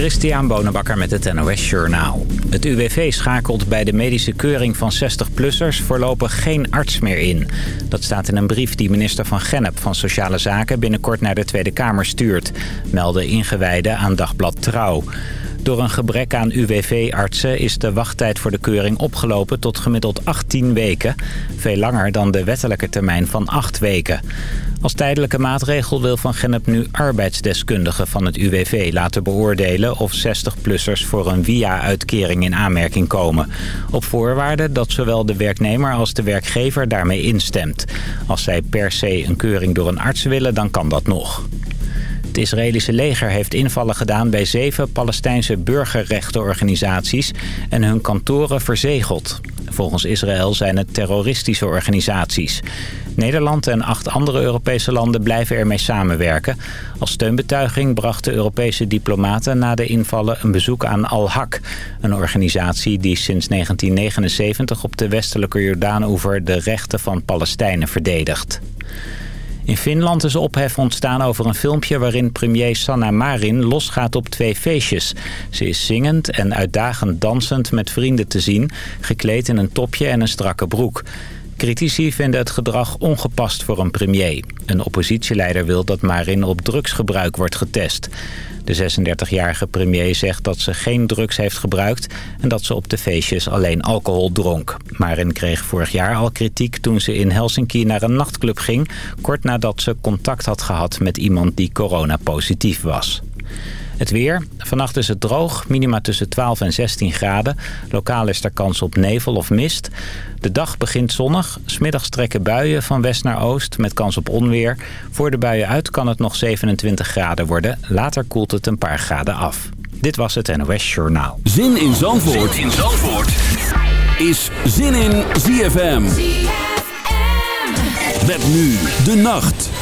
Christian Bonenbakker met het NOS Journaal. Het UWV schakelt bij de medische keuring van 60-plussers voorlopig geen arts meer in. Dat staat in een brief die minister van Gennep van Sociale Zaken binnenkort naar de Tweede Kamer stuurt. Melden ingewijden aan Dagblad Trouw. Door een gebrek aan UWV-artsen is de wachttijd voor de keuring opgelopen tot gemiddeld 18 weken. Veel langer dan de wettelijke termijn van 8 weken. Als tijdelijke maatregel wil Van Gennep nu arbeidsdeskundigen van het UWV laten beoordelen of 60-plussers voor een via-uitkering in aanmerking komen. Op voorwaarde dat zowel de werknemer als de werkgever daarmee instemt. Als zij per se een keuring door een arts willen, dan kan dat nog. Het Israëlische leger heeft invallen gedaan bij zeven Palestijnse burgerrechtenorganisaties en hun kantoren verzegeld. Volgens Israël zijn het terroristische organisaties. Nederland en acht andere Europese landen blijven ermee samenwerken. Als steunbetuiging brachten Europese diplomaten na de invallen een bezoek aan Al-Haq. Een organisatie die sinds 1979 op de westelijke Jordaanoever de rechten van Palestijnen verdedigt. In Finland is ophef ontstaan over een filmpje waarin premier Sanna Marin losgaat op twee feestjes. Ze is zingend en uitdagend dansend met vrienden te zien, gekleed in een topje en een strakke broek. Critici vinden het gedrag ongepast voor een premier. Een oppositieleider wil dat Marin op drugsgebruik wordt getest. De 36-jarige premier zegt dat ze geen drugs heeft gebruikt... en dat ze op de feestjes alleen alcohol dronk. Marin kreeg vorig jaar al kritiek toen ze in Helsinki naar een nachtclub ging... kort nadat ze contact had gehad met iemand die coronapositief was. Het weer. Vannacht is het droog. Minima tussen 12 en 16 graden. Lokaal is er kans op nevel of mist. De dag begint zonnig. Smiddags trekken buien van west naar oost met kans op onweer. Voor de buien uit kan het nog 27 graden worden. Later koelt het een paar graden af. Dit was het NOS Journaal. Zin in Zandvoort, zin in Zandvoort. is Zin in ZFM. ZFM. Met nu de nacht.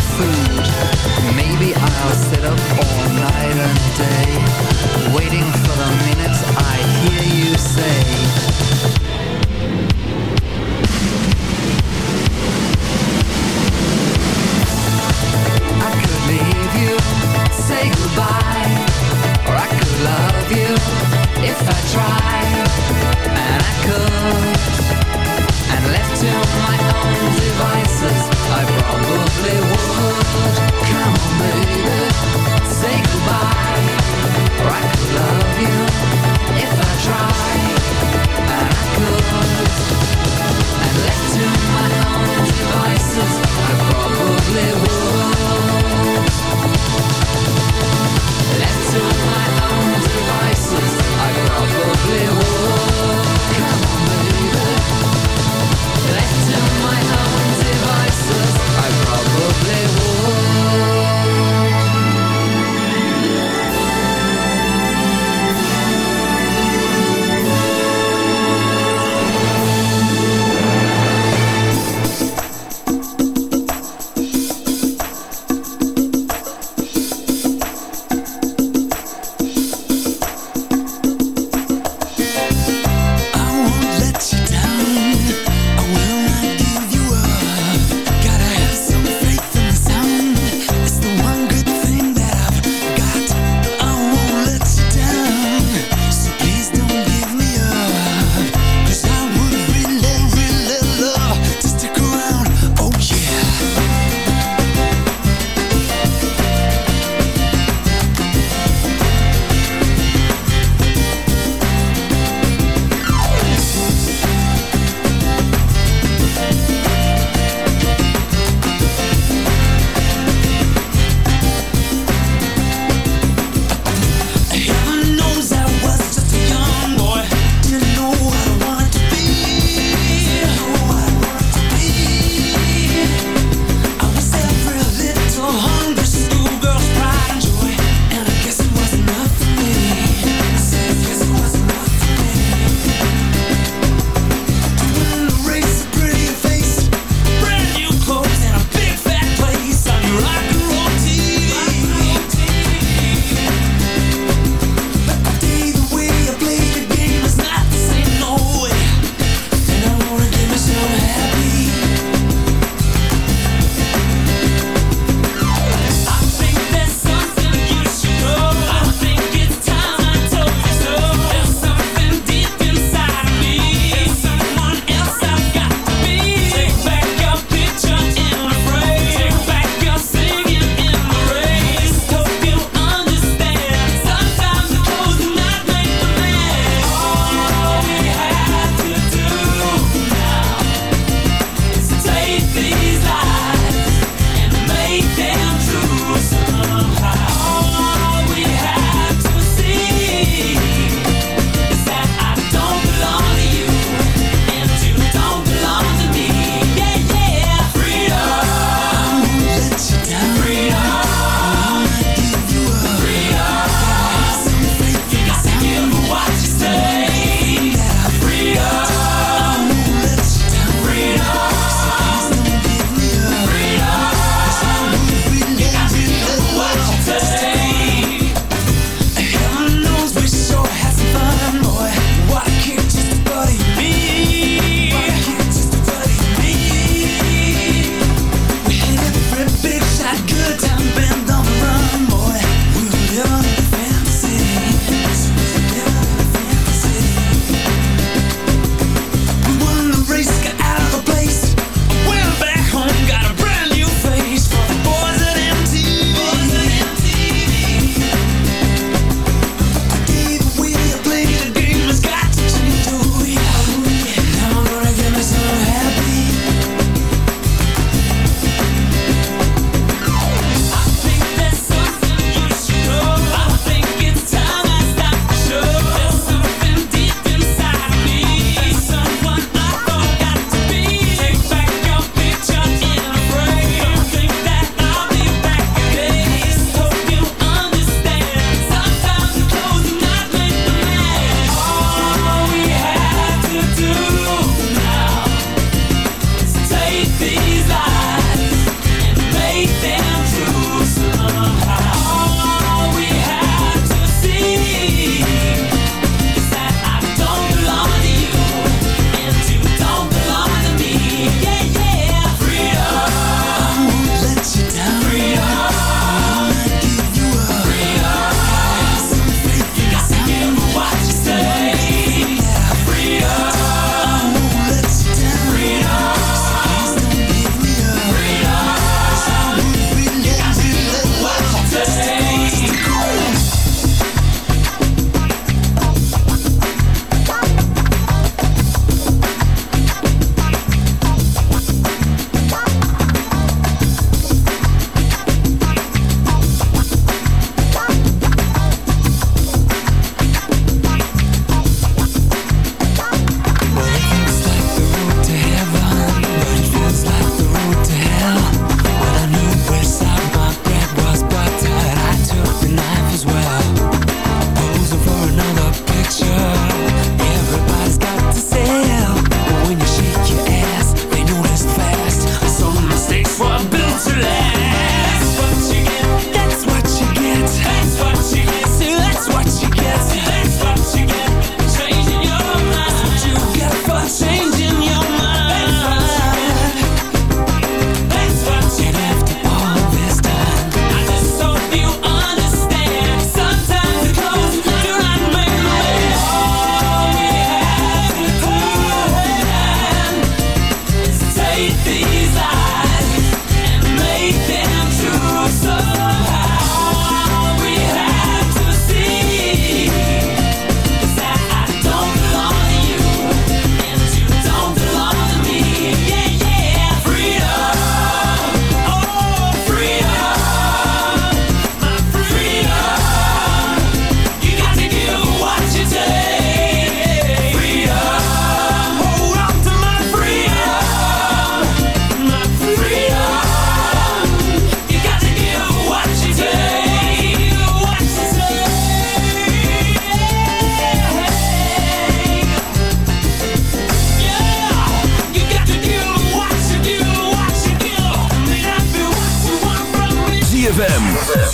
Food. Maybe I'll sit up all night and day,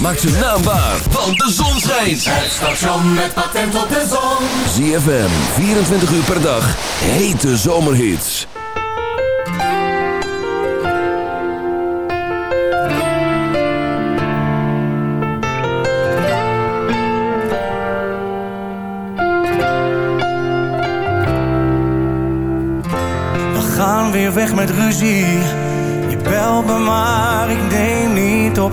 maakt zijn naam waar, want de zon schijnt. Het station met patent op de zon. ZFM, 24 uur per dag, hete zomerhits. We gaan weer weg met ruzie. Je belt me maar, ik neem niet op.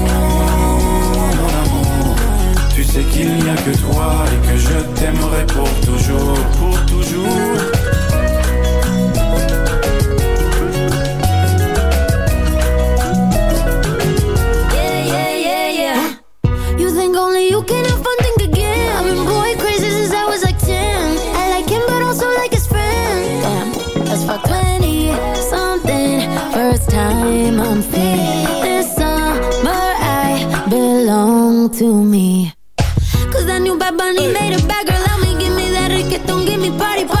Sais qu'il n'y a que toi Et que je t'aimerai pour toujours Pour toujours Yeah, yeah, yeah, yeah. You think only you can have fun, think again. I've been crazy since I was like 10. I like him, but also like his. Damn, that's fuck 20 something. First time I'm. This summer I belong to me. Cause that new Bad Bunny made a bad girl Let me. Give me that reggaeton, give me party, party.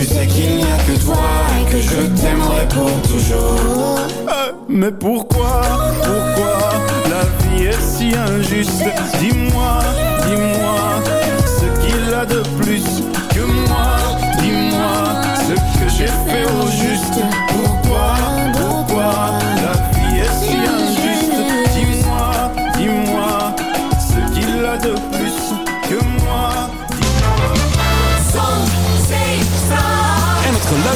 Tu sais qu'il n'y a que toi et que je t'aimerai pour toujours. Euh, mais pourquoi, pourquoi la vie est si injuste? Dis-moi, dis-moi ce qu'il a de plus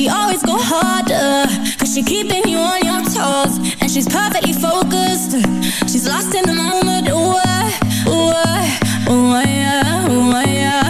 she always go harder Cause she keeping you on your toes And she's perfectly focused. She's lost in the moment. Ooh, ooh, ooh, yeah, ooh, yeah.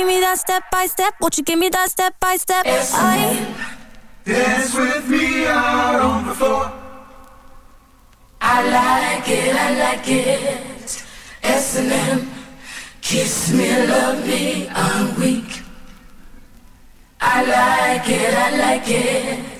give me that step by step? Won't you give me that step by step? I dance with me out on the floor. I like it, I like it. S and M, kiss me, love me, I'm weak. I like it, I like it.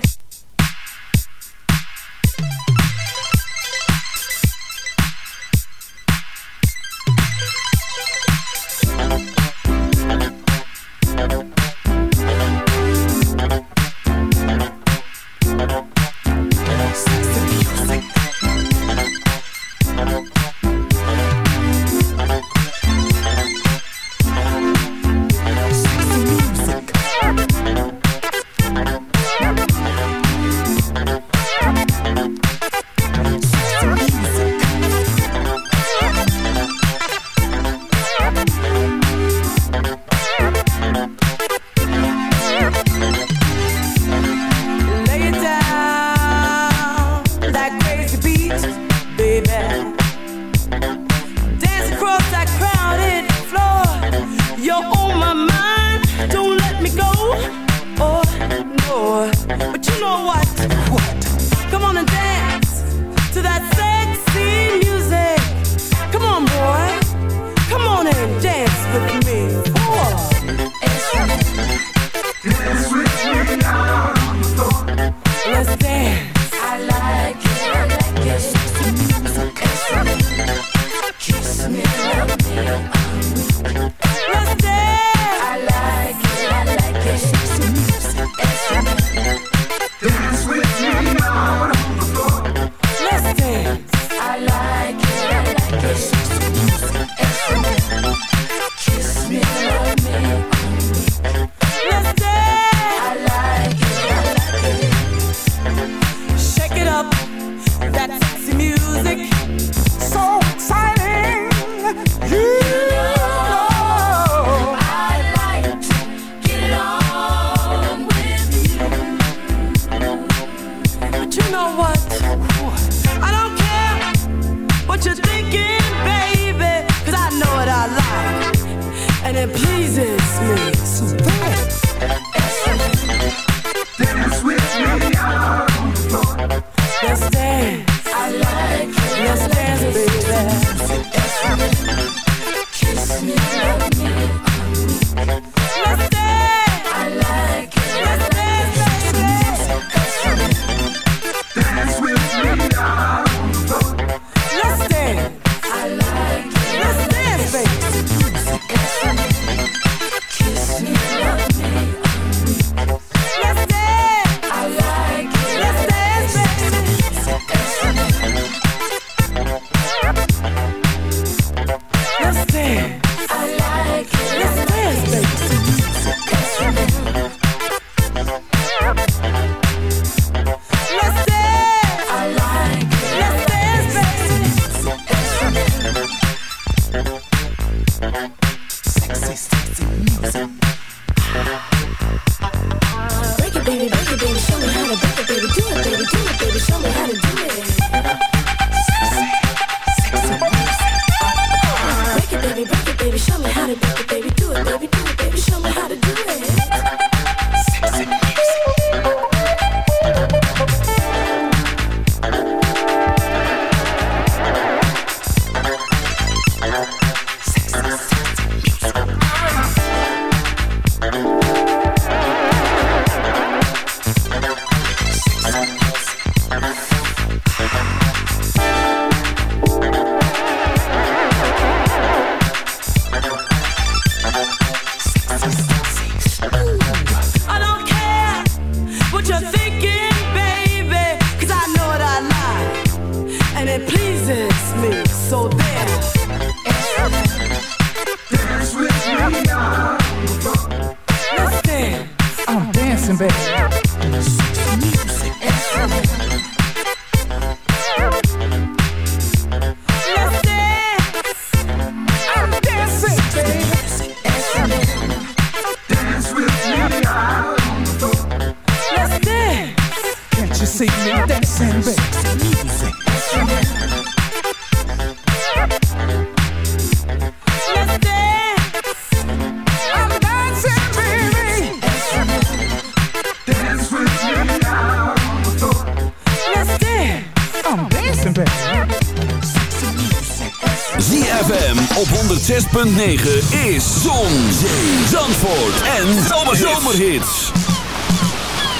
106.9 is Zon, Zee, Zandvoort en Zomerhits.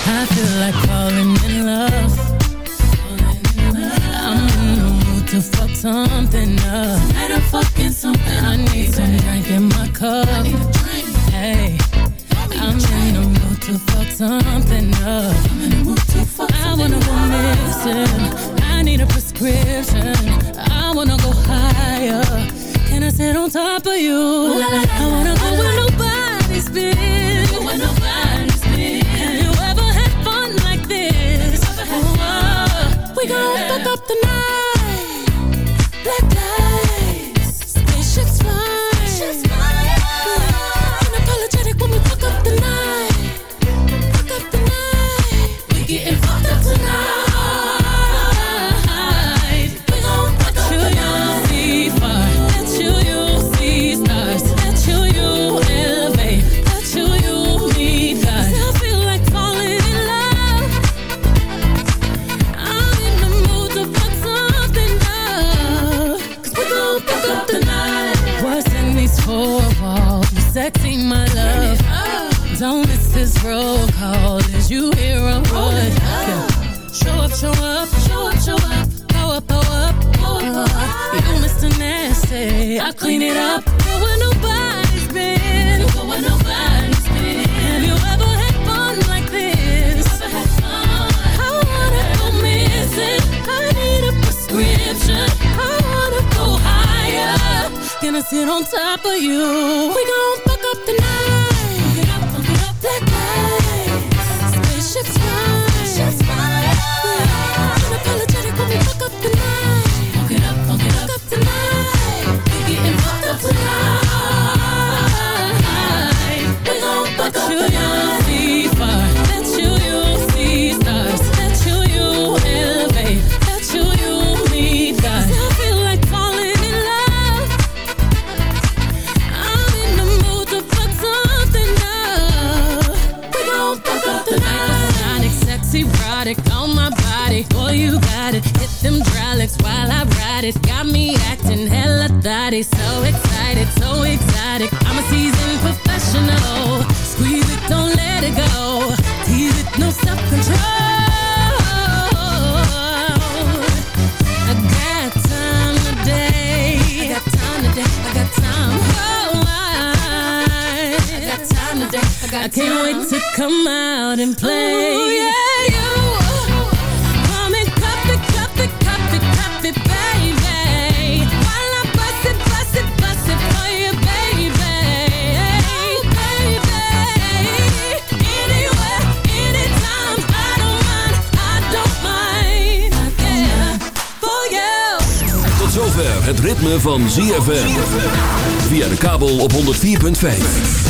I feel like falling in love. I'm in the mood to fuck something up. Tonight I'm fucking something. I need some drink in my cup. I need a drink. Hey, to fuck something up. I'm in the mood to fuck something up. I wanna go missing. I need a prescription. I wanna go higher and I sit on top of you? Ooh, la, la, I wanna go where nobody's been. Go where nobody's been. Have you ever had fun like this? Oh, oh, we yeah. gonna fuck up the night. sit on top of you. We gon' fuck up the night. Can't wait to come out and play. Ooh, yeah, you. Come and cup it, cup it, cup it, cup it, baby. While I bust it, bust it, bust it for you, baby. Baby. Anywhere, anytime. I don't mind, I don't mind. Yeah, for you. Tot zover het ritme van ZFM. Via de kabel op 104.5.